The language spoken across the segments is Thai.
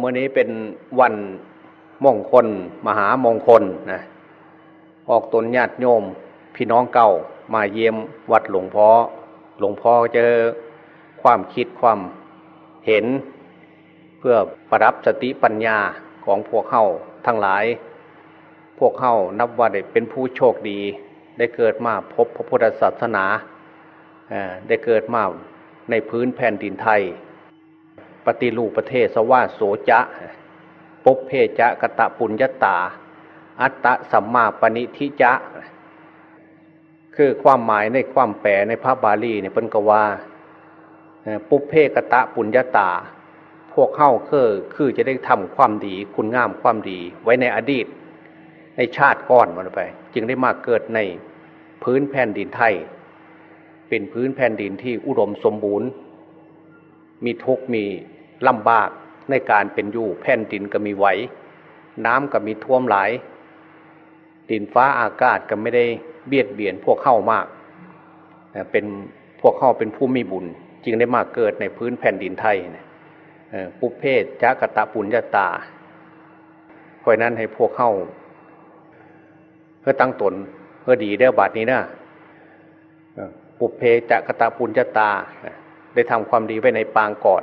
เมื่อนี้เป็นวันมงคล มหามงคลนะออกตนญาติโยม พี่น้องเก่ามาเยี่ยมวัดหลวงพ่อหลวงพ่อเจอความคิดความเห็น เพื่อประดับสติปัญญาของพวกเข้าทั้งหลาย พวกเข้านับว่าได้เป็นผู้โชคดี ได้เกิดมาพบพระพุทธศาสนาได้เกิดมาในพื้นแผ่นดินไทย ปฏิรูปประเทศสว่าโสจะปบเพจะกะตะปุญญาตา อัตตะสัมมาปณิทิจะ คือความหมายในความแปลในพระบาลีเนี่ยเป็นกว่าปุเพกตะปุญญาตา พวกเข้าคือคือจะได้ทำความดีคุณงามความดีไว้ในอดีต ในชาติก่อนมันไป จึงได้มาเกิดในพื้นแผ่นดินไทย เป็นพื้นแผ่นดินที่อุดมสมบูรณ์ มีทุกมี ลำบากในการเป็นอยู่แผ่นดินก็มีไหว น้ำก็มีท่วมหลาย ดินฟ้าอากาศก็ไม่ได้เบียดเบียนพวกเข้ามาก เป็นพวกเข้าเป็นผู้มีบุญ จึงได้มาเกิดในพื้นแผ่นดินไทยปุเพศจักตะปุญญาตาเพราะนั้นให้พวกเข้าเพื่อตั้งตนเพื่อดีเด้บาทนี้นะปุเพจักตะปุญญาตา ได้ทำความดีไว้ในปางก่อน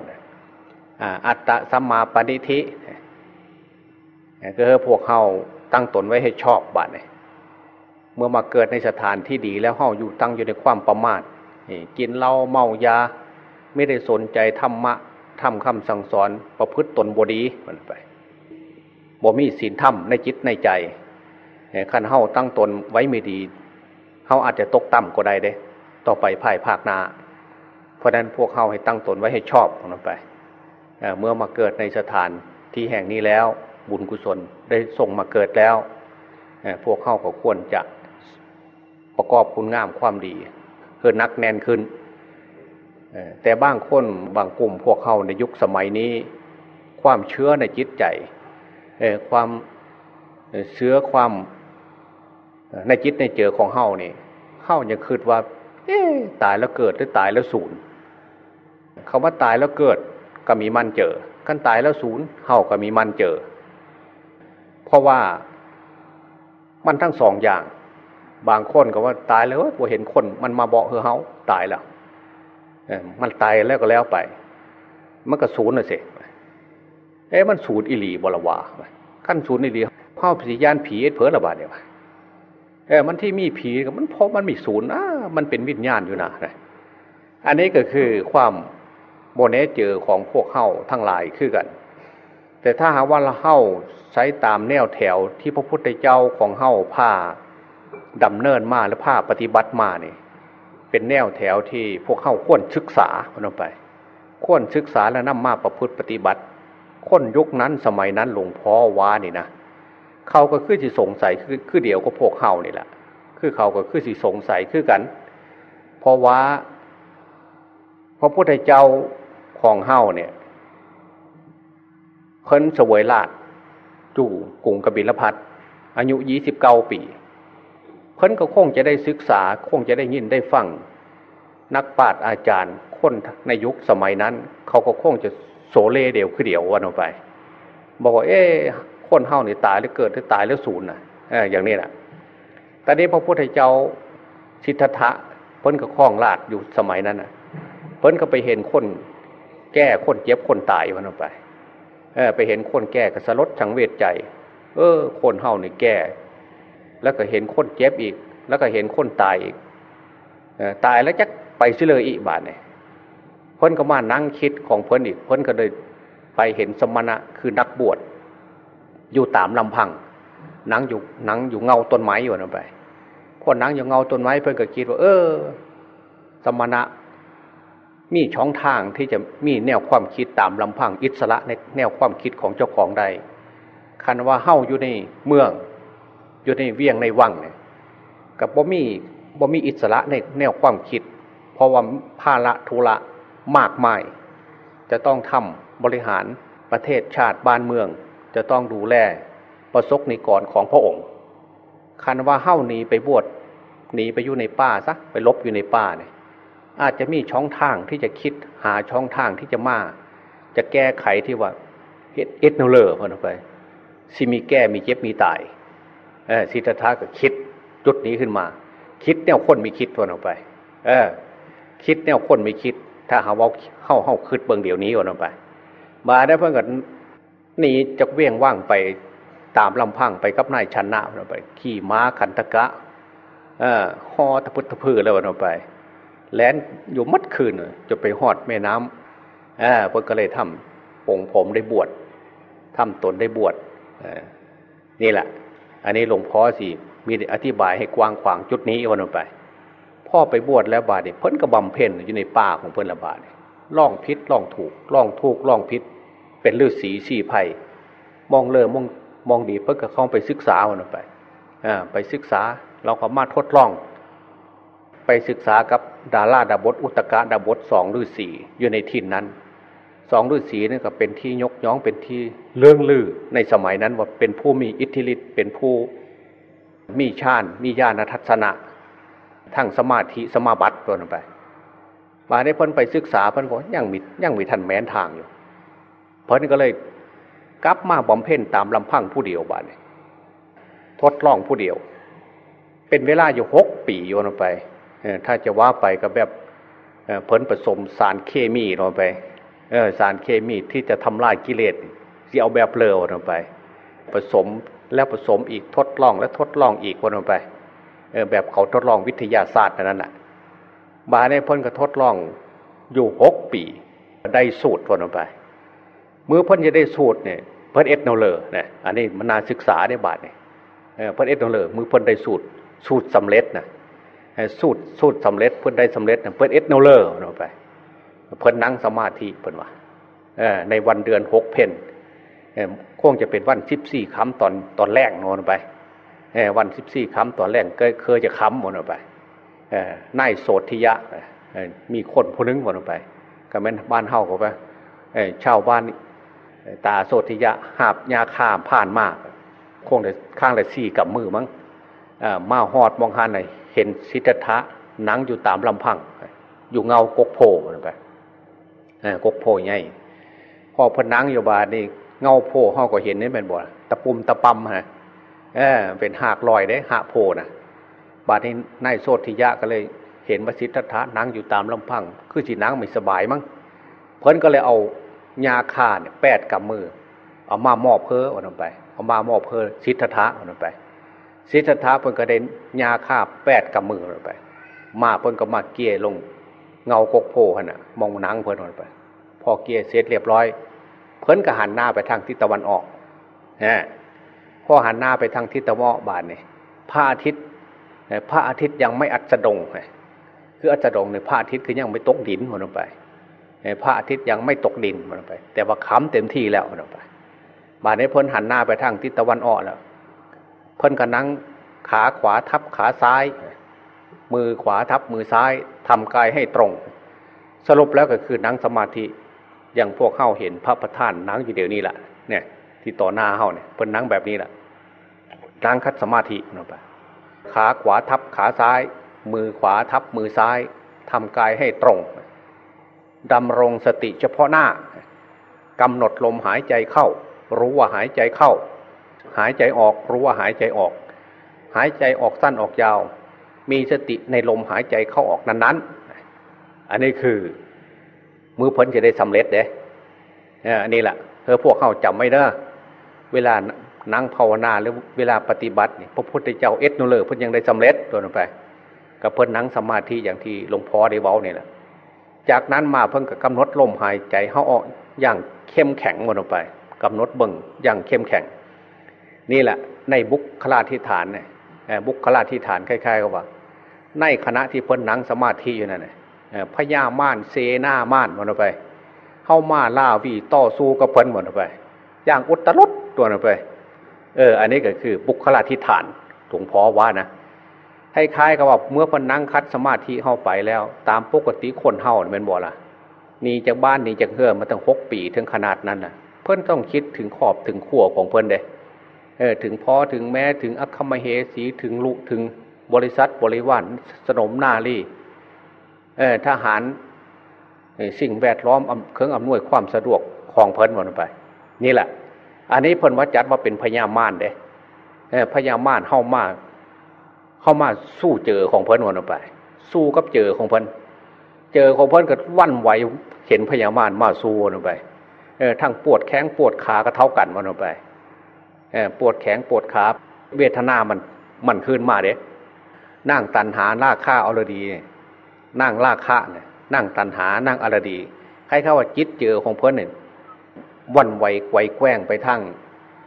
อัตตะสัมมาปณิธิก็คือพวกเขาตั้งตนไว้ให้ชอบบาดเนี่ยเมื่อมาเกิดในสถานที่ดีแล้วเฮาอยู่ตั้งอยู่ในความประมาทกินเหล้าเมายา ไม่ได้สนใจธรรมะทำคำสั่งสอนประพฤติตนบดีมันไปบ่มีศีลธรรมในจิตในใจขันเฮาตั้งตนไว้ไม่ดีเฮาอาจจะตกต่ำก็ได้เด้ ต่อไปภายภาคหน้าเพราะนั้นพวกเฮาให้ตั้งตนไว้ให้ชอบมันไป เมื่อมาเกิดในสถานที่แห่งนี้แล้วบุญกุศลได้ส่งมาเกิดแล้ว พวกเข้าก็ควรจะประกอบคุณงามความดีเพื่อนักแน่นขึ้น แต่บางคนบางกลุ่มพวกเข้าในยุคสมัยนี้ ความเชื่อในจิตใจความเชื้อความในจิตในเจอของเฮานี่เข้ายังคิดว่าตายแล้วเกิดหรือตายแล้วสูญคาว่าตายแล้วเกิด ก็มีมันเจอกันตายแล้วศูนย์เฮาก็มีมันเจอ เพราะว่ามันทั้งสองอย่าง บางคนก็ว่าตายแล้วว่าเห็นคน มันมาเบอกเฮอเฮาตายแล้วมันตายแล้วก็แล้วไป มันก็ศูนย์เลยสิเอ๊ะมันศูนย์อิหลีบลวาขั้นศูนย์อิหลีเข้าพิญานผีเผลอระบาดเนี่ยเออมันที่มีผีมันเพราะมันมีศูนย์อ่ามันเป็นวิญญาณอยู่นะอันนี้ก็คือความ โมเนเจอของพวกเข้าทั้งหลายคือกัน แต่ถ้าหากว่าเราเข้าใช้ตามแนวแถวที่พระพุทธเจ้าของเข้าผ้าดำเนินมาและผ้าปฏิบัติมาเนี่ยเป็นแนวแถวที่พวกเข้าควรศึกษาลงไป ควรศึกษาและนำมาประพฤติปฏิบัติ คนยุคนั้นสมัยนั้นหลวงพ่อว้านี่นะเขาก็คือสิสงสัยคือคือเดียวก็พวกเข้านี่แหละคือเขาก็คือสิสงสัยคือกัน เพราะว่าพระพุทธเจ้า ของเฮ้าเนี่ย เพิ่นสวยลาดจู่กรุงกบิลพัทอายุยี่สิบเก้าปี เพิ่นก็คงจะได้ศึกษาคงจะได้ยินได้ฟัง นักปราชญ์อาจารย์คนในยุคสมัยนั้น เขาก็คงจะโสเลเดียวคือเดียววันออกไป บอกว่าเอ๊คนเฮ้านี่ตายหรือเกิดหรือตายหรือสูญนะอย่างนี้แหละตอนนี้พระพุทธเจ้าสิทธัตถะเพิ่นก็คล้องลาดอยู่สมัยนั้นนะเพิ่นก็ไปเห็นคน แก้คนเจ็บคนตายมันออกไปเออไปเห็นคนแก่ก็สลดชังเวทใจ เออ คนเฮานี่แก่ แล้วก็เห็นคนเจ็บอีก แล้วก็เห็นคนตายอีกตายแล้วจะไปซิเลยอีกบาทเนี่ยเพิ่นก็มานั่งคิดของเพิ่นอีกเพิ่นก็เลยไปเห็นสมณะคือนักบวชอยู่ตามลำพังนั่งอยู่นั่งอยู่เงาต้นไม้อยู่นั่นไปพอนั่งอยู่เงาต้นไม้เพิ่นก็คิดว่า เออ สมณะ มีช่องทางที่จะมีแนวความคิดตามลำพังอิสระในแนวความคิดของเจ้าของใดคันว่าเฮ้าอยู่ในเมือง อยู่ในเวียงในวังเนี่ยกับบ่มีบ่มีอิสระในแนวความคิด เพราะว่าภาระธุระมากมาย จะต้องทำบริหารประเทศชาติบ้านเมือง จะต้องดูแลประสบนิกรของพระองค์ คันว่าเฮ้าหนีไปบวชหนีไปอยู่ในป่าซะไปลบอยู่ในป่าเนี่ย อาจจะมีช่องทางที่จะคิดหาช่องทางที่จะมา จะแก้ไขที่ว่าเฮ็ดเอ็ดโนเลอร์พอนไปสิมีแก้มีเจ็บมีตายเออสิทธัตถะก็คิดจุดนี้ขึ้นมา คิดแนวคนมีคิดพอนไป เออ คิดแนวคนไม่คิด ถ้าหาว่าเข้าเข้าคืดเบิ่งเดี๋ยวนี้พอนไป มาได้เพื่อนกันหนีจากเวียงว่างไปตามลำพังไปกับนายชนะพอนไป ขี่ม้าขันตะกะ เออหอตะพุตะพือแล้วพอนไป แลนอยู่มัดคืนจะไปหอดแม่น้ำเออเพื่อนก็เลยทำปงผมได้บวชทำตนได้บวชนี่แหละ อันนี้หลวงพ่อสิมีอธิบายให้กว้างขวางจุดนี้วันไป พ่อไปบวชแล้วบาดเนี่ยเพิ่นกระบำเพ็ญอยู่ในป่าของเพิ่นละบาดล่องพิษล่องถูกล่องถูกล่องพิษ เป็นฤาษีสี่ไผ่มองเลิมมองมองดีเพิ่นก็เข้าไปศึกษาวันไปอ่าไปศึกษาเราก็มาทดลอง ไปศึกษากับดาราดาบทอุตกะดาบทสองฤาษีอยู่ในทิ่นั้นสองฤาษีนี่ก็เป็นที่ยกย่องเป็นที่เลื่องลือในสมัยนั้นว่าเป็นผู้มีอิทธิฤทธิ์เป็นผู้มีชาญมีญาณทัศนะทั้งสมาธิสมาบัติตัวนั้นไปมาได้พ้นไปศึกษาเพิ่นก็ยังมียังมีทันแม้นทางอยู่เพราะนั้นก็เลยกลับมาบำเพ็ญตามลำพังผู้เดียวบาดนี้ทดลองผู้เดียว เป็นเวลาอยู่หกปีโยนไป ถ้าจะว่าไปก็แบบเพิ่นผสมสารเคมีลงไปสารเคมีที่จะทำลายกิเลสที่เอาแบบเลวลงไป ผสมแล้วผสมอีกทดลองและทดลองอีกวนลงไปแบบเขาทดลองวิทยาศาสตร์นั่นแหละบาในพ้นก็ทดลองอยู่หกปี ได้สูตรวนลงไปเมื่อพ้นจะได้สูตรเนี่ยเพิ่นเอ็ดโนเลอร์นี่อันนี้มันนาศึกษาในบาทเนี่ยเพิ่นเอ็ดโนเลอร์มือเพิ่นได้สูตรสูตรสำเร็จนะ สูตรสูตรสำเร็จเพิ่อนได้สำเร็จเพิ่อนเอ็ดโนเลอร์ลงไปเพิ่อนนั่งสมาธิเพิ่อนว่าในวันเดือนหกเพนคงจะเป็นวันสิบสี่คำตอนตอนแรกนอนไปวันสิบสี่คำตอนแรกก็เคยจะค้ำหมดไปนายโสธิยะมีคนผู้นึงหมดไปก็แม่นบ้านเฮาเขาไปชาวบ้านตาโสธิยะหาบยาข้ามผ่านมากคงเลยข้างเลยสี่กับมือมั้งมาหอดมองหันเลย เห็นสิทธะนั่งอยู่ตามลำพัง อยู่เงากกโพไปกกโพใหญ่พอพนังอยู่บาดนี่เงาโพห้อก็เห็นนี่เป็นบ่ตะปุ่มตะปั๊มฮะเออเป็นหากลอยได้หาโพนะบาดนี้นายโซธิยะก็เลยเห็นว่าสิทธัตถะนั่งอยู่ตามลำพัง คือจีนั่งไม่สบายมั้งเพิ่นก็เลยเอายาคาเนี่ยแปดกับมือ เอามามอบเพอวันไป เอามามอบเพอสิทธัตถะวันไป สิทธัตถะเพิ่นก็เด่นยาคาแปดกับมือวันไป มาเพิ่นก็มาเกี่ยลง เงากกโพขนะมองนังเพิ่นวันไป พอเกี่ยเสร็จเรียบร้อย เพิ่นก็หันหน้าไปทางทิศตะวันออกฮะพอหันหน้าไปทางทิศตะวันออกบานเนี่ยพระอาทิตย์พระอาทิตย์ยังไม่อัสดงคืออัสดงในพระอาทิตย์คือยังไม่ตกดินมันลงไปพระอาทิตย์ยังไม่ตกดินมันลงไป แต่ว่าค้ำเต็มที่แล้วมันลงไป บานนี้เพิ่นหันหน้าไปทางทิศตะวันออกแล้ว พิ่นก็นั่งขาขวาทับขาซ้าย มือขวาทับมือซ้ายทำกายให้ตรง สรุปแล้วก็คือนั่งสมาธิอย่างพวกเข้าเห็นพระประธานนั่งอยู่เดี๋ยวนี้แหละเนี่ยที่ต่อหน้าเข้าเนี่ยเพิ่นนั่งแบบนี้แหละนั่งคัดสมาธิลงไปขาขวาทับขาซ้าย มือขวาทับมือซ้ายทำกายให้ตรงดำรงสติเฉพาะหน้ากำหนดลมหายใจเข้า รู้ว่าหายใจเข้า หายใจออกรู้ว่าหายใจออก หายใจออกสั้นออกยาว มีสติในลมหายใจเข้าออกนั้นๆ อันนี้คือมือพ้นจะได้สำเร็จเด้อันนี้แหละเธอพวกเขาจำไม่ได้เวลานั่งภาวนาหรือเวลาปฏิบัติพระพุทธเจ้าเอสโนเลอร์เพิ่นยังได้สำเร็จตัวนั้นไปกับเพิ่นนั่งสมาธิอย่างที่หลวงพ่อได้เว้าเนี่ยแหละจากนั้นมาเพิ่งกับกำหนดลมหายใจเข้าออกอย่างเข้มแข็งหมดลงไปกำหนดเบิ่งอย่างเข้มแข็ง นี่แหละในบุคลาธิฐานเนี่ยบุคลาธิฐานคล้ายๆกับว่า ในคณะที่เพิ่นนั่งสมาธิอยู่นั่นเนี่ยพญาม่านเซนาม่านหมดลงไป เข้ามาล่าวีต่อสู้กับเพิ่นหมดไป อย่างอุตรุดตัวลงไป เออ อันนี้ก็คือบุคลาธิฐานหลวงพ่อว่านะคล้ายๆกับว่าเมื่อพนั่งคัดสมาธิเข้าไปแล้ว ตามปกติคนเฮาเป็นบ่ละนี่จากบ้านนี่จากเฮือมาตั้งหกปีถึงขนาดนั้นนะเพื่อนต้องคิดถึงขอบถึงขั้วของเพื่อนเด้ เออถึงพ่อถึงแม่ถึงอัคคมเหสีถึงลุถึงบริษัทบริวารสนมนาลีเออทหารสิ่งแวดล้อมเครื่องอำนวยความสะดวกของเพิ่นหมดไป นี่แหละ อันนี้เพิ่นว่าจัดว่าเป็นพญามารเด้พญามารเข้ามาเข้ามาสู้เจอของเพิ่นวันออกไป สู้กับเจอของเพิ่นเจอของเพิ่นก็วันไหวเห็นพญามารมาสู้วันไปเออทั้งปวดแข้งปวดขาก็เท่ากันวันออกไปเปวดแข้งปวดขาเวทนามันมันขึ้นมาเด้นั่งตันหาล่าฆ่าอรดี นั่งล่าฆ่าเนี่ยนั่งตันหานั่งอรดีใครเข้าว่าจิตเจอของเพิ่นเนี่ยวันไหวไกวแกว้งไปทั้ง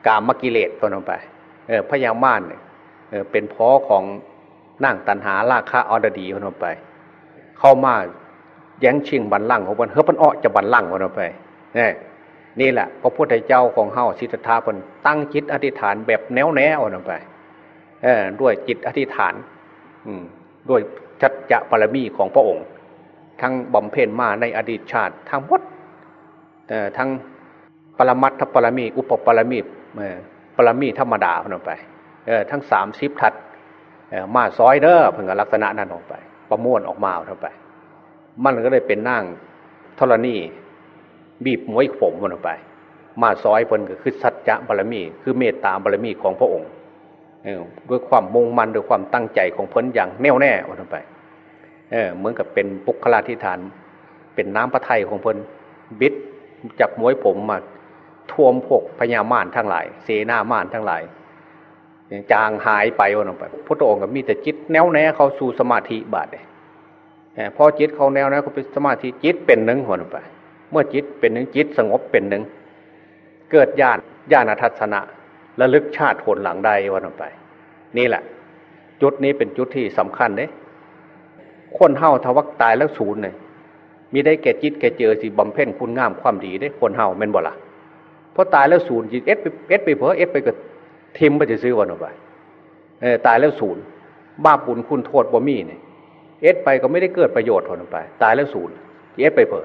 กามกิเลสตัวนั้นไปเออพญามารเนี่ยเออเป็นพ้อของนั่งตันหาราคะอรดีคนนั้นไป เข้ามาแย่งชิงบันลังของมันเฮ้ยมันอ้อจะบันลังคนนั้นไปนี่ นี่แหละพระพุทธเจ้าของเฮาสิทธาคนตั้งจิตอธิษฐานแบบแนวแน่คนนั้นไปเออด้วยจิตอธิษฐาน อืมด้วยชัดจะปรมีของพระองค์ ทั้งบำเพ็ญมาในอดีตชาติทั้งหมดทั้งปรมัตถปรมี อุปปรมีปรมีธรรมดาพนไปทั้งสามสิบทัดมาซอยเด้อเพิ่งลักษณะนั้นออกไป ประมวลออกมาเท่าไป มันก็เลยเป็นนั่งธรณี บีบมวยผมมันออกไป มาซอยเพิ่นก็คือสัจจะบารมี คือเมตตาบารมีของพระองค์ด้วยความมุ่งมั่นด้วยความตั้งใจของเพิ่นอย่างแน่วแน่วันไปเออเหมือนกับเป็นปุคลาธิฐาน เป็นน้ำพระทัยของเพิ่นบิดจับมวยผมมาท่วมพวกพญามารทั้งหลาย เสนามารทั้งหลายจางหายไปวันไปพระองค์ก็มีแต่จิตแน่วแน่เขาสู่สมาธิบาดเลยพอจิตเขาแน่วแน่เขาเป็นสมาธิจิตเป็นหนึ่งวันไป มื่อจิตเป็นหนึ่งจิตสงบเป็นหนึ่ง เกิดญาณญาณทัศนะระลึกชาติผลหลังใดวันไป นี่แหละ จุดนี้เป็นจุดที่สำคัญเลยคนเฮาทวักตายแล้วศูนย์เลยมีได้แก่จิตแก่เจอสิบำเพ็ญคุณงามความดีได้คนเฮาเป็นบ่ละพอตายแล้วศูนย์จิตเอสไปเอสไปเผลอเอสไปก็ทิมไปจะซื้อวันออกไปเออตายแล้วศูนย์บ้าปบุญคุณโทษบ่มีเนี่ยเอสไปก็ไม่ได้เกิดประโยชน์ผลออกไป ตายแล้วศูนย์เอสไปเผลอ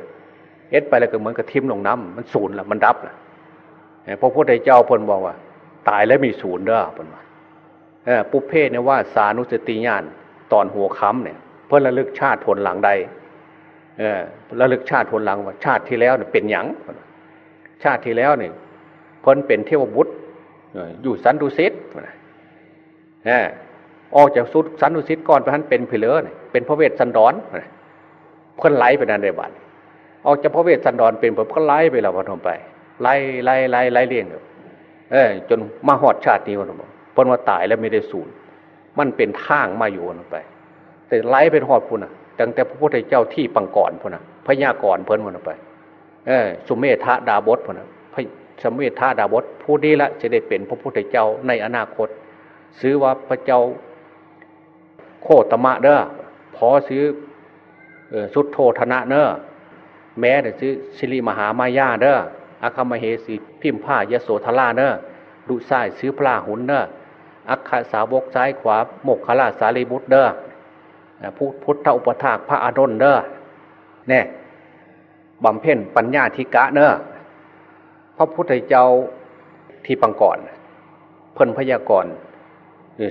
เอสไปแล้วก็เหมือนกับทิมลงน้ำมันศูนย์ละมันดับละพระพุทธเจ้าพนบอกว่า ตายแล้วมีศูนย์เด้อพนว่าปุเพเนี่ยว่าสานุสติญาณตอนหัวค้ำเนี่ย เพื่อระลึกชาติผลหลังใดเออระลึกชาติผลหลังว่าชาติที่แล้วเนี่ยเป็นหยังชาติที่แล้วเนี่ยเพิ่นเป็นเทวบุตรอยู่สันดุสิตออกจากสุดสันดุสิตก่อนพระท่านเป็นเพลอเป็นพระเวสสันดรเพิ่นไหลไปนันในบ้าน ออกจากพระเวสสันดรเป็นผมก็ไล่ไปแล้ววันไป ไล่ไล่ไล่ไล่เลี้ยงเออจนมาหอดชาตินี้วันบอกเพิ่นว่าตายแล้วไม่ได้สูญมันเป็นทางมาอยู่วันไป แต่ไล่เป็นหอดพุ่นอะตั้งแต่พระพุทธเจ้าที่ปังก่อนพุ่นอะพญากรเพิ่นวันไป เออสุเมธาดาบดพุ่นอะสมิทธาดาบดผู้นี้ละจะได้เป็นพระพุทธเจ้าในอนาคต ซื้อว่าพระเจ้าโคตมะเด้อพอซื้อสุดโทธนะเนอ แม้แต่ซื้อสิริมหามายาเด้ออาคมเหสีพิมพ์ผ้ายโสธราเนอดุไซ้ซื้อพลาหุนเนออัคคาสาวกซ้ายขวาโมกขลาสารีบุตรเด้อพุทธอุปถากพระอานนท์เด้อเนี่ยบำเพ็ญปัญญาธิกะเนอพระพุทธเจ้าที่ปังก่อนเพิ่นพยากรณ์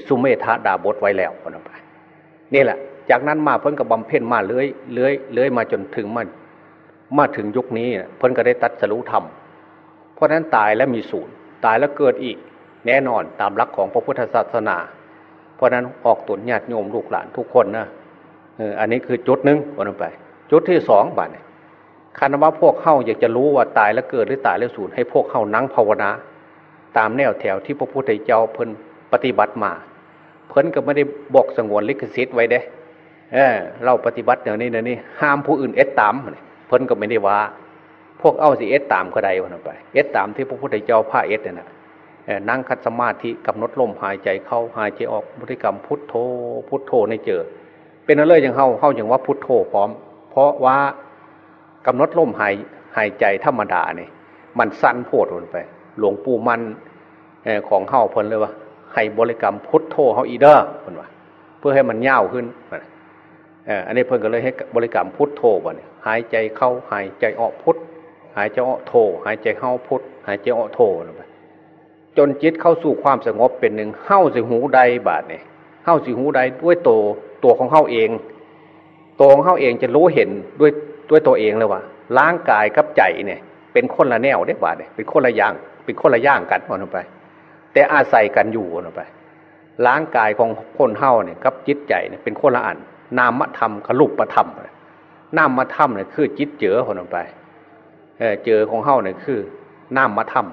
สุเมธาดาบทไว้แล้วคนไปนี่แหละ จากนั้นมาเพิ่นกับบำเพ็ญมาเลื้อยเลื้อยเลื้อยมาจนถึงมัน มาถึงยุคนี้เพิ่นก็ได้ตัดสรุธรรม เพราะนั้นตายแล้วมีศูนย์ตายแล้วเกิดอีก แน่นอนตามหลักของพระพุทธศาสนา เพราะนั้นออกตุนญาติโยมลูกหลานทุกคนนะอันนี้คือจุดหนึ่งคนไป จุดที่สองบาทเนี่ยคันว่าพวกเข้าอยากจะรู้ว่าตายแล้วเกิดหรือตายแล้วสูญให้พวกเข้านั่งภาวนา ตามแนวแถวที่พระพุทธเจ้าเพิ่นปฏิบัติมา เพิ่นก็ไม่ได้บอกสงวนลิขสิทธิ์ไว้เด้เออเราปฏิบัติอย่างนี้นะนี่ห้ามผู้อื่นเอสตามเพิ่นก็ไม่ได้ว่า พวกเอาสิเอสตามก็ได้วันไปเอสตามที่พระพุทธเจ้าพาเอสเนี่ยนะนั่งคัดสมาธิกำหนดลมหายใจเข้าหายใจออกบริกรรมพุทโธพุทโธในเจอ เป็นอะไรอย่างเข้าเข้าอย่างว่าพุทโธพร้อม เพราะว่ากำหนดลมหายหายใจธรรมดาเนี่ยมันสั้นโพดลงไป หลวงปู่มันของเฮาเพิ่นเลยว่าให้บริกรรมพุทโธเฮาอีเดอร์เพิ่นว่าเพื่อให้มันยาวขึ้น อันนี้เพิ่นก็เลยให้บริกรรมพุทโธบ่เนี่ยหายใจเข้าหายใจออกพุทหายใจออกโธหายใจเข้าพุทหายใจออกโธลงไปจนจิตเข้าสู่ความสงบเป็นหนึ่งเข้าสิหูใดบาทเนี่ยเข้าสิหูใดด้วยตัวตัวของเข้าเองตัวของเข้าเองจะรู้เห็นด้วยด้วยตัวเองเลยว่าร่างกายกับใจเนี่ยเป็นคนละแนวได้บาดเนี่ยเป็นคนละอย่างเป็นคนละอย่างกันวันไป แต่อาศัยกันอยู่วันไปร่างกายของคนเฮาเนี่ยกับจิตใจเนี่ยเป็นคนละอัน นามธรรมขลุปธรรมนามธรรมเนี่ยคือจิตเจอคนไปเออเจอของเฮาเนี่ยคือนามธรรม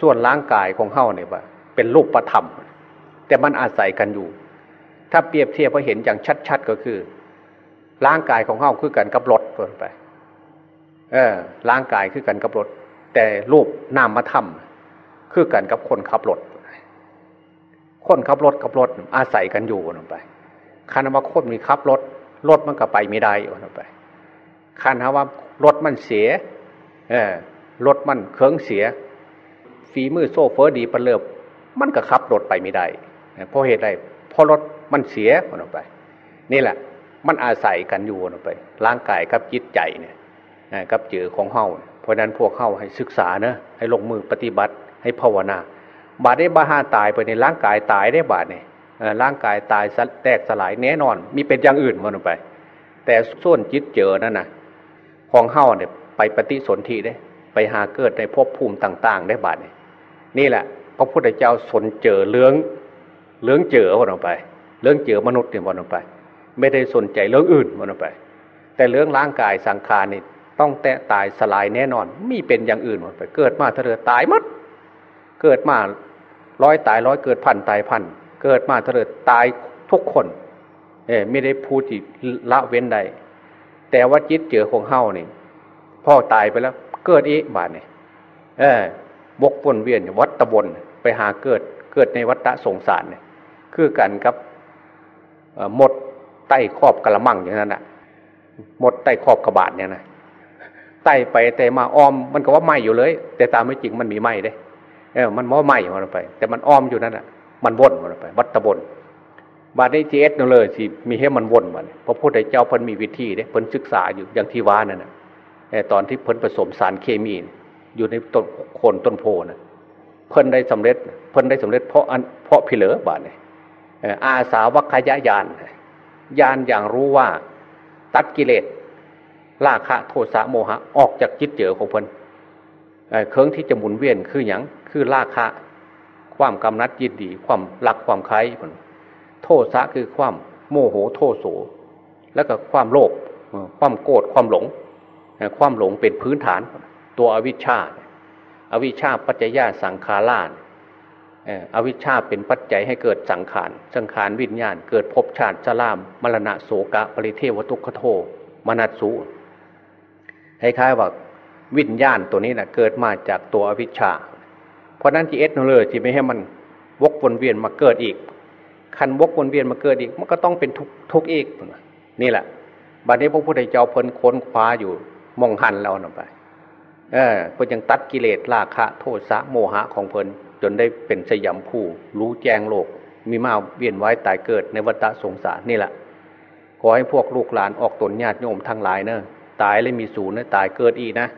ส่วนร่างกายของเฮาเนี่ยเป็นรูปธรรม แต่มันอาศัยกันอยู่ ถ้าเปรียบเทียบพอเห็นอย่างชัด ๆ ก็คือร่างกายของเฮาคือกันกับรถคนไป เออร่างกายคือกันกับรถ แต่รูปนามธรรมคือกันกับคนขับรถคนขับรถกับรถอาศัยกันอยู่ลงไป คันว่าคนมีขับรถรถมันก็ไปไม่ได้ลงไปคันว่ารถมันเสีย เออรถมันเครื่องเสีย ฝีมือโซ่เฟอร์ดีปเลิบมันก็ขับรถไปไม่ได้เพราะเหตุใดเพราะรถมันเสียลงไป นี่แหละ มันอาศัยกันอยู่ลงไป ร่างกายกับจิตใจเนี่ยกับเจอของเฮาเพราะนั้นพวกเฮาให้ศึกษาเนะให้ลงมือปฏิบัติให้ภาวนา บาดได้บาหาตายไปในร่างกายตายได้บาดเนี่ย ร่างกายตายแตกสลายแน่นอน มีเป็นอย่างอื่นมันไป แต่ส่วนจิตเจอนั่นนะของเฮาเนี่ยไปปฏิสนธิได้ ไปหาเกิดในภพภูมิต่าง ๆ ได้บาดนี่นี่แหละ พระพุทธเจ้าสนเจอเลื้องเลื้องเจอวันออกไปเลื้องเจอมนุษย์เนี่ยวันออกไป ไม่ได้สนใจเรื่องอื่นวันออกไป แต่เรื่องร่างกายสังขารนี่ต้องแตะตายสลายแน่นอน มีเป็นอย่างอื่นหมดไป เกิดมาเถอตายมัดเกิดมาร้อยตายร้อยเกิดพันตายพัน เกิดมาเถอะตายทุกคนเออไม่ได้พูดจิละเว้นใด แต่ว่าจิตเจอของเฮ้านี่พ่อตายไปแล้ว เกิดอีกบาทเนี่ยเออบกวนเวียนวัดตะบนไปหาเกิดเกิดในวัฏสงสารเนี่ยคือกันกับหมดใต้ครอบกระมังอย่างนั้นอะหมดใต้ครอบกระบาดเนี่ยนะไต่ไปแต่มาอ้อมมันก็ว่าไหมอยู่เลย แต่ตามไม่จริงมันมีไหมเด้เออมันมอไหมมันไป แต่มันอ้อมอยู่นั่นอะ มันวนมันไป วัตบนบาดนี้เจสนั่นเลยสิมีให้มันวนมันเพราะพุทธเจ้าเพิ่นมีวิธีเด้เพิ่นศึกษาอยู่อย่างที่ว่านั่นน่ะตอนที่เพิ่นผสมสารเคมี อยู่ในต้นโคนต้นโพน่ะเพิ่นได้สำเร็จ เพิ่นได้สำเร็จเพราะอันเพราะพิเลอบาดเนี่ยอาสาวัคยายานยานอย่างรู้ว่าตัดกิเลสราคะโทสะโมหะออกจากจิตเจอของเพิ่นเครื่องที่จะหมุนเวียนคืออย่างคือราคะ ความกำนัดยินดี ความรักความใคร่โทษสะคือความโมโหโทโสแล้วก็ความโลภความโกรธความหลง ความหลงเป็นพื้นฐาน ตัวอวิชชา อวิชชาปัจจยาสังขาราอวิชชาเป็นปัจจัยให้เกิดสังขาร สังขารวิญญาณ เกิดภพชาติชราม มรณะโสกะ ปริเทวทุกขโทมนัสสูคล้ายๆว่าวิญญาณตัวนี้นะเกิดมาจากตัวอวิชชา เพราะนั้นที่เอสโนเลยที่ไม่ให้มันวกวนเวียนมาเกิดอีก คันวกวนเวียนมาเกิดอีก มันก็ต้องเป็นทุกทุกอีก นี่แหละบัดนี้พระพุทธเจ้าเพิ่นค้นคว้าอยู่มองหันเราหน่อไป เออเพิ่นยังตัดกิเลสราคะ โทสะโมหะของเพิ่นจนได้เป็นสยามผู้ รู้แจ้งโลก มีมาเวียนไว้ตายเกิดในวัฏสงสารนี่แหละขอให้พวกลูกหลานออกตนญาติโยมทั้งหลายเนอะตายเลยมีศูนย์นะตายเกิดอีกนะ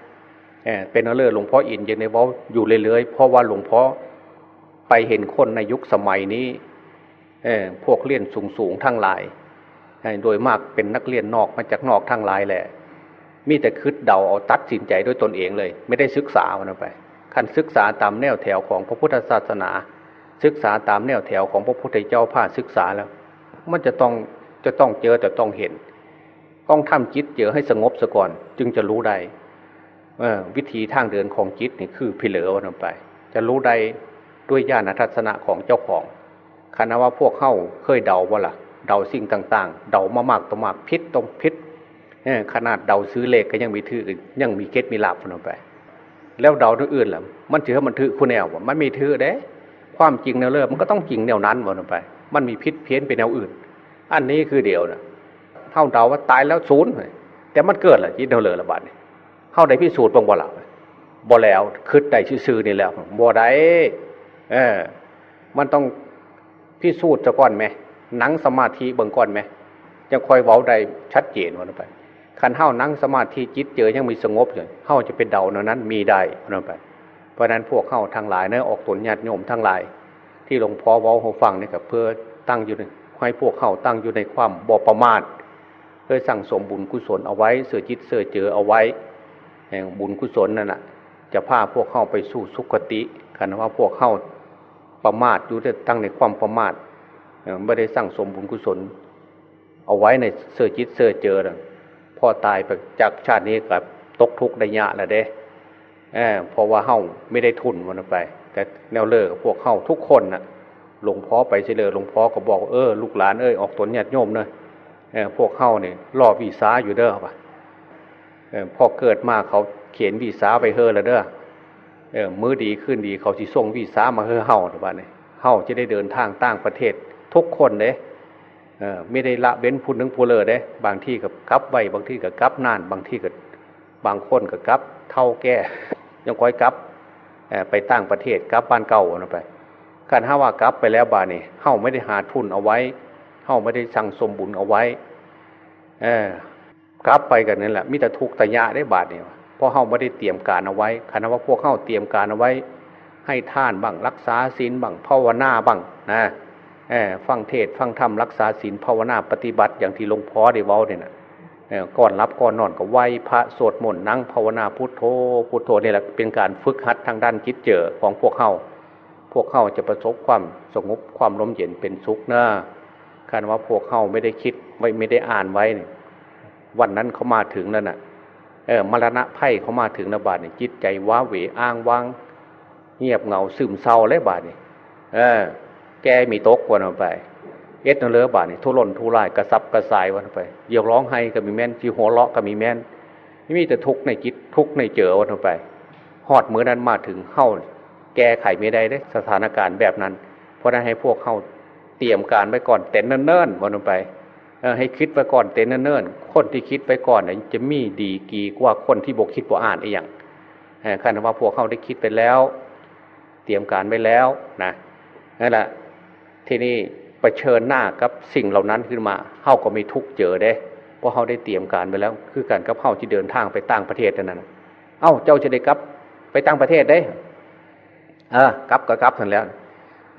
เป็นเรื่องหลวงพ่ออินยังในว่าอยู่เรื่อยๆเพราะว่าหลวงพ่อไปเห็นคนในยุคสมัยนี้เอพวกเรียนสูงๆทั้งหลาย โดยมากเป็นนักเรียนนอกมาจากนอกทั้งหลายแหละ มีแต่คืดเดาเอาตัดสินใจด้วยตนเองเลย ไม่ได้ศึกษามันไปคันศึกษาตามแนวแถวของพระพุทธศาสนา ศึกษาตามแนวแถวของพระพุทธเจ้าผ้านศึกษาแล้ว มันจะต้องจะต้องเจอแต่ต้องเห็น ต้องทำจิตเจอให้สงบซะก่อน จึงจะรู้ได้ วิธีทางเดินของจิตนี่คือพิเหลือวันไป จะรู้ได้ด้วยญาณทัศนะของเจ้าของคณะว่าพวกเข้าเคยเดาว่าล่ะ เดาสิ่งต่าง ๆ เดามามากต่อมากพิษตรงพิษขนาดเดาซื้อเลขก็ยังมีถือยังมีเคสมีลาบวันไป แล้วเดาตัวอื่นล่ะมันถือมันถือคุณแนวมันมีถือเด้ความจริงแนวเลิศมันก็ต้องจริงแนวนั้นวันไป มันมีพิษเพี้ยนไปแนวอื่น อันนี้คือเดียวนะเท่าเดาว่าตายแล้วศูนย์แต่มันเกิดแหละยินเดาเลยละบาดเนี่ย เข้าได้พิสูจน์บางบ่หลับบ่แล้วคืดได้ซื่อนี่แล้วบ่ได้เออ มันต้องพิสูจน์จะก่อนไหมหนังสมาธิเบิ่งก่อนไหมจะคอยเว้าได้ชัดเจนวันไปคันเท่านั่งสมาธิจิตเจอยังมีสงบอยู่เข้าจะเป็นเดาเนนั้นมีได้วันไป เพราะนั้นพวกเข้าทางหลายเนื้อออกตนญาติโยมทั้งหลาย ที่หลวงพ่อเว้าหูฟังนี่กับเพื่อตั้งอยู่ในให้พวกเข้าตั้งอยู่ในความบ่ประมาทเคยสั่งสมบุญกุศลเอาไว้เสื่อจิตเสื่อเจอเอาไว้ บุญกุศลนั่นแหะจะพาพวกเข้าไปสู่สุคติคันว่าพวกเข้าประมาทอยู่แต่ตั้งในความประมาทไม่ได้สร้างสมบุญกุศล เอาไว้ในเสื้อจิตเสื้อเจอน่ะพ่อตายไปจากชาตินี้กับตกทุกข์ได้ยะแหละเด้เออเพราะว่าเฮาไม่ได้ทุนมันไป แต่แนวเลิกพวกเข้าทุกคนน่ะหลวงพ่อไปเฉลยหลวงพ่อก็บอกเออลูกหลานเอ้ยออกตนญาติโยมเนอะพวกเข้าเนี่ยรอวีซ่าอยู่เด้อป่ะ พอเกิดมาเขาเขียนวีซ่าไปเฮอแล้วเด้อเออมือดีขึ้นดีเขาสิส่งวีซ่ามาเฮอเฮาหรือบ้านเนี่ยเฮาจะได้เดินทางต่างประเทศทุกคนเด้เออไม่ได้ละเว้นพูดนึงพูเลอเด้ บางที่กับกลับไว้บางที่กับกลับนาน บางที่กับบางคนกับกลับเท่าแก่ยังคอยกลับไปต่างประเทศกลับบ้านเก่านะไปการห้าว่ากลับไปแล้วบานี่เฮาไม่ได้หาทุนเอาไว้เฮาไม่ได้สั่งสมบุญเอาไว้ เออ กลับไปกันนั่นแหละมิแต่ทุกต่ยะได้บาทเนี่ยเพราะเฮาไม่ได้เตรียมการเอาไว้คณะว่าพวกเฮาเตรียมการเอาไว้ ให้ท่านบ้างรักษาศีลบ้างภาวนาบ้างนะเออฟังเทศฟังธรรมรักษาศีลภาวนาปฏิบัติอย่างที่หลวงพ่อได้เว้าเนี่ยนะก่อนรับก่อนนอนก็ไหวพระสวดมนต์นั่งภาวนาพุทโธพุทโธนี่แหละเป็นการฝึกหัดทางด้านจิตเจอของพวกเฮาพวกเขาจะประสบความสงบความร่มเย็นเป็นสุขนะคาดว่าพวกเขาไม่ได้คิดไว้ไม่ได้อ่านไว้เนี่ย วันนั้นเขามาถึงแล้วน่ะ เออมรณะไพ่เขามาถึงนะบาดเนี่ยจิตใจว้าเหวอ้างว้าง เงียบเหงาซึมเศร้าเลยบาดเนี่ยเออ แกมีตกวันออกไป เอ็ดนนเลอบาดเนี่ยทุรนทุรายกระซับกระสายวันออกไปเยี่ยวร้องไห้ก็มีแม่นจีหัวเราะก็มีแม่นไม่มีแต่ทุกข์ในจิตทุกข์ในเจอวันออกไปหอดมือนั้นมาถึงเข้าแก้ไขไม่ได้ได้สถานการณ์แบบนั้น เพราะนั้นให้พวกเข้าเตรียมการไว้ก่อนเต็นเนิ่นๆวันลงไป ให้คิดไว้ก่อนเต็นเนิ่นๆคนที่คิดไว้ก่อนเนี่ยจะมีดีกีกว่าคนที่บกคิดบ่อ่านไอ้อย่างเออคันว่าพวกเขาได้คิดไปแล้ว เตรียมการไว้แล้วนะนั่นแหละทีนี้ไปเชิญหน้ากับสิ่งเหล่านั้นขึ้นมาเขาก็มีทุกเจอเด้ เพราะเขาได้เตรียมการไปแล้ว คือการกับเขาที่เดินทางไปต่างประเทศนั่นนะเอ้าเจ้าจะได้กลับไปต่างประเทศได้เออกลับก็กลับทันแล้ว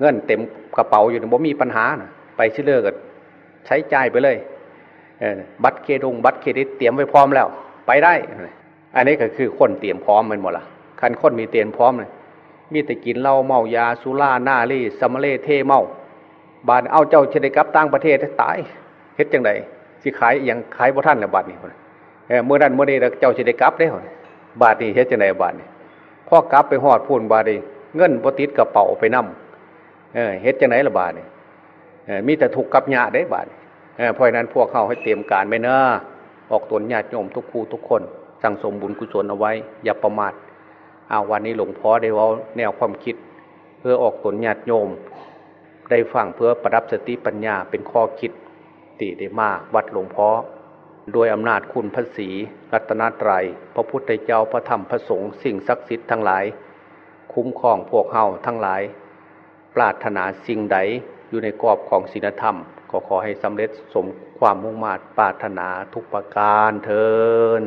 เงินเต็มกระเป๋าอยู่บ่มีปัญหานะไปชิเลอร์ก็ ใช้จ่ายไปเลยเออบัตรเครดงบัตรเครดิตเตรียมไว้พร้อมแล้ว ไปได้ อันนี้ก็คือคนเตรียมพร้อมมันหมดละคันคนมีเตรียมพร้อมเลยมีแต่กินเหล้าเมายาสุราหน้ารี่สมเลเทเมาบาดเอาเจ้าเชดกับต่างประเทศตายเฮ็ดจังไดสิขายอย่างขายบ่ท่านแล้วบาดนี้เออเมื่อนั้นเมื่อนี้เจ้าเชดกับได้บาดนี้เฮ็ดจังไดบาดนี้พอกลับไปหอดพูนบาดนีเงินบ่ติดกระเป๋าไปนำเออเฮ็ดจังไหนละบาดนี่ มีแต่ถูกกับญาได้บาดเพราะนั้นพวกเขาให้เตรียมการไว้เนอะออกตนญาติโยมทุกคู่ทุกคนสั่งสมบุญกุศลเอาไว้ อย่าประมาทอาวันนี้หลวงพ่อได้ว่าแนวความคิด เพื่อออกตนญาติโยม ได้ฟังเพื่อประดับสติปัญญาเป็นข้อคิดติได้มากวัดหลวงพ่อโดยอำนาจคุณพระศรีรัตนตรัยพระพุทธเจ้าพระธรรมพระสงฆ์สิ่งศักดิ์สิทธิ์ทั้งหลาย คุ้มครองพวกเฮาทั้งหลาย ปรารถนาสิ่งใด อยู่ในกรอบของศีลธรรม ก็ขอให้สำเร็จสมความมุ่งมา่ปรารถนาทุกประการเทิน